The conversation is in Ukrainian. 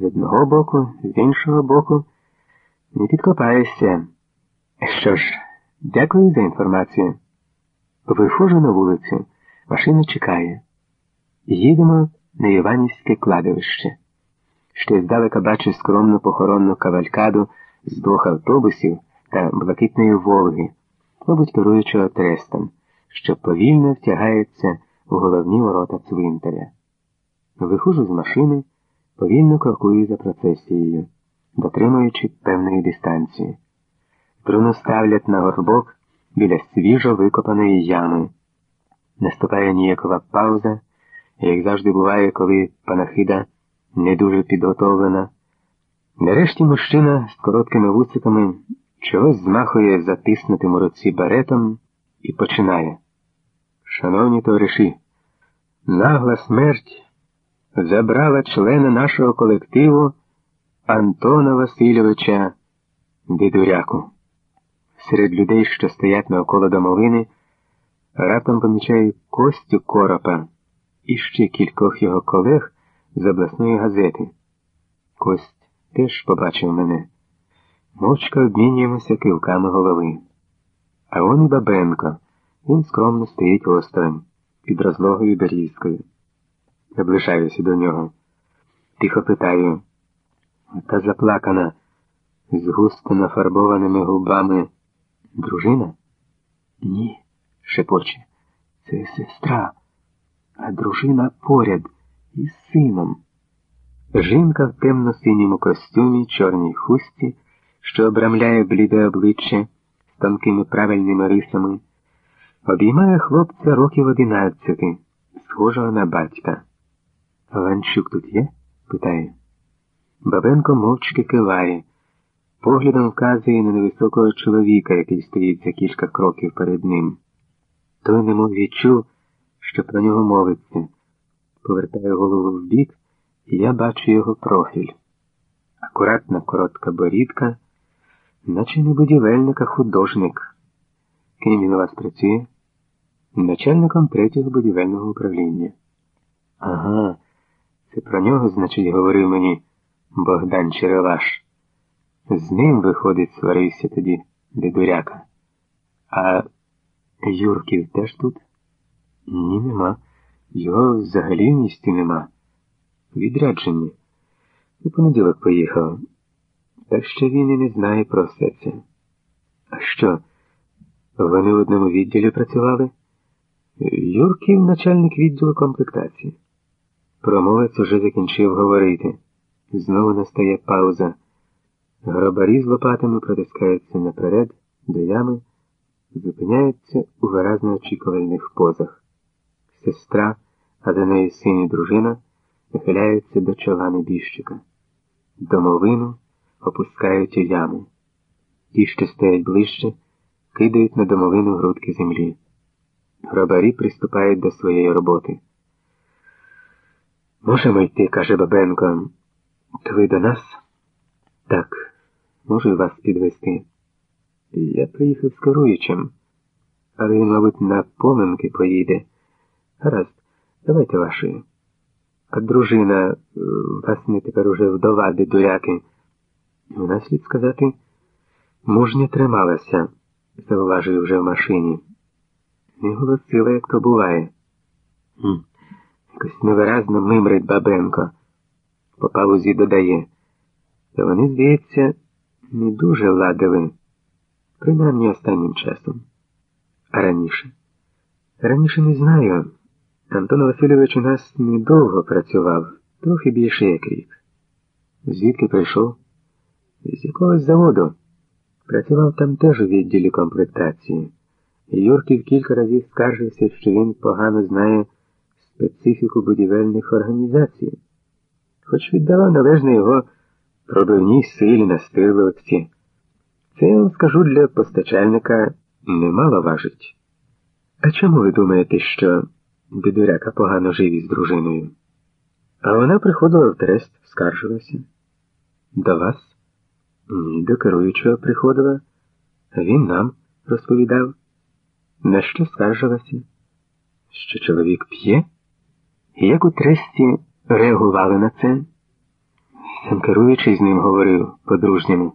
З одного боку, з іншого боку, не підкопаєшся. Що ж, дякую за інформацію. Виходжу на вулицю, машина чекає. Їдемо на Іванівське кладовище. Ще здалека бачу скромну похоронну кавалькаду з двох автобусів та блакитної Волги, мабуть, керуючого трестом, що повільно втягається у головні ворота цвинтаря. Виходжу з машини, повільно крокую за процесією, дотримуючи певної дистанції. Труну ставлять на горбок біля свіжо викопаної ями. Наступає ніякова пауза, як завжди буває, коли панахида не дуже підготовлена. Нарешті мужчина з короткими вусиками чогось змахує затиснутим у руці баретом і починає. Шановні товариші, нагла смерть забрала члена нашого колективу Антона Васильовича Дидуряку. Серед людей, що стоять навколо домовини, раптом помічаю Костю Коропа і ще кількох його колег з обласної газети. Кость теж побачив мене. Мовчка обмінюємося кивками голови. А он і Бабенко. Він скромно стоїть осторонь під розлогою берізкою. Наближаюся до нього. Тихо питаю. Та заплакана з густо нафарбованими губами дружина? Ні, шепоче. Це сестра, а дружина поряд із сином. Жінка в темно-синьому костюмі, чорній хусті, що обрамляє бліде обличчя з тонкими правильними рисами, обіймає хлопця років одинадцяти, схожого на батька. Ланчук тут є? питає. Бабенко мовчки киває, поглядом вказує на невисокого чоловіка, який стоїть за кілька кроків перед ним. Той немов відчув, що про нього мовиться, повертає голову вбік, і я бачу його профіль. Акуратна коротка борідка, наче не будівельник, а художник. Ким він у вас працює? Начальником третього будівельного управління. Ага. Це про нього, значить, говорив мені Богдан Череваш. З ним, виходить, сварився тоді дедуряка. А Юрків теж тут? Ні, нема. Його взагалі в місті нема. Відрядження. У понеділок поїхав. Так що він і не знає про все це. А що? Вони в одному відділі працювали? Юрків начальник відділу комплектації. Промовець уже закінчив говорити. Знову настає пауза. Гробарі з лопатами протискаються наперед, до ями, зупиняються у виразно очікувальних позах. Сестра, а за нею син і дружина нахиляються до чола небіжчика. Домовину опускають у яму. Ті, що стоять ближче, кидають на домовину грудки землі. Гробарі приступають до своєї роботи. Можемо йти, каже Бабенко. То ви до нас? Так, можу вас підвести. Я приїхав з керуючим, але він, мабуть, на поминки поїде. Гаразд, давайте вашої. А дружина, вас не тепер уже вдова дедуряки. Вона, слід сказати, мужньо трималася, зауважив вже в машині. Не голосила, як то буває. Хм. Якось невиразно мимрить Бабенко. По паузі додає. Та вони, здається, не дуже ладили, принаймні останнім часом. А раніше? Раніше не знаю. Антон Васильович у нас недовго працював, трохи більше як рік. Звідки прийшов? З якогось заводу. Працював там теж у відділі комплектації. Юрків кілька разів скаржився, що він погано знає специфіку будівельних організацій, хоч віддала належне його пробивній силі настирливості. Це я вам скажу для постачальника немало важить. А чому ви думаєте, що бідуряка погано жив із дружиною? А вона приходила в трест, скаржилася. До вас? Ні, до керуючого приходила, він нам розповідав. На що скаржилася? Що чоловік п'є? Як у тресті реагували на це? Сам керуючий з ним говорив по-дружньому.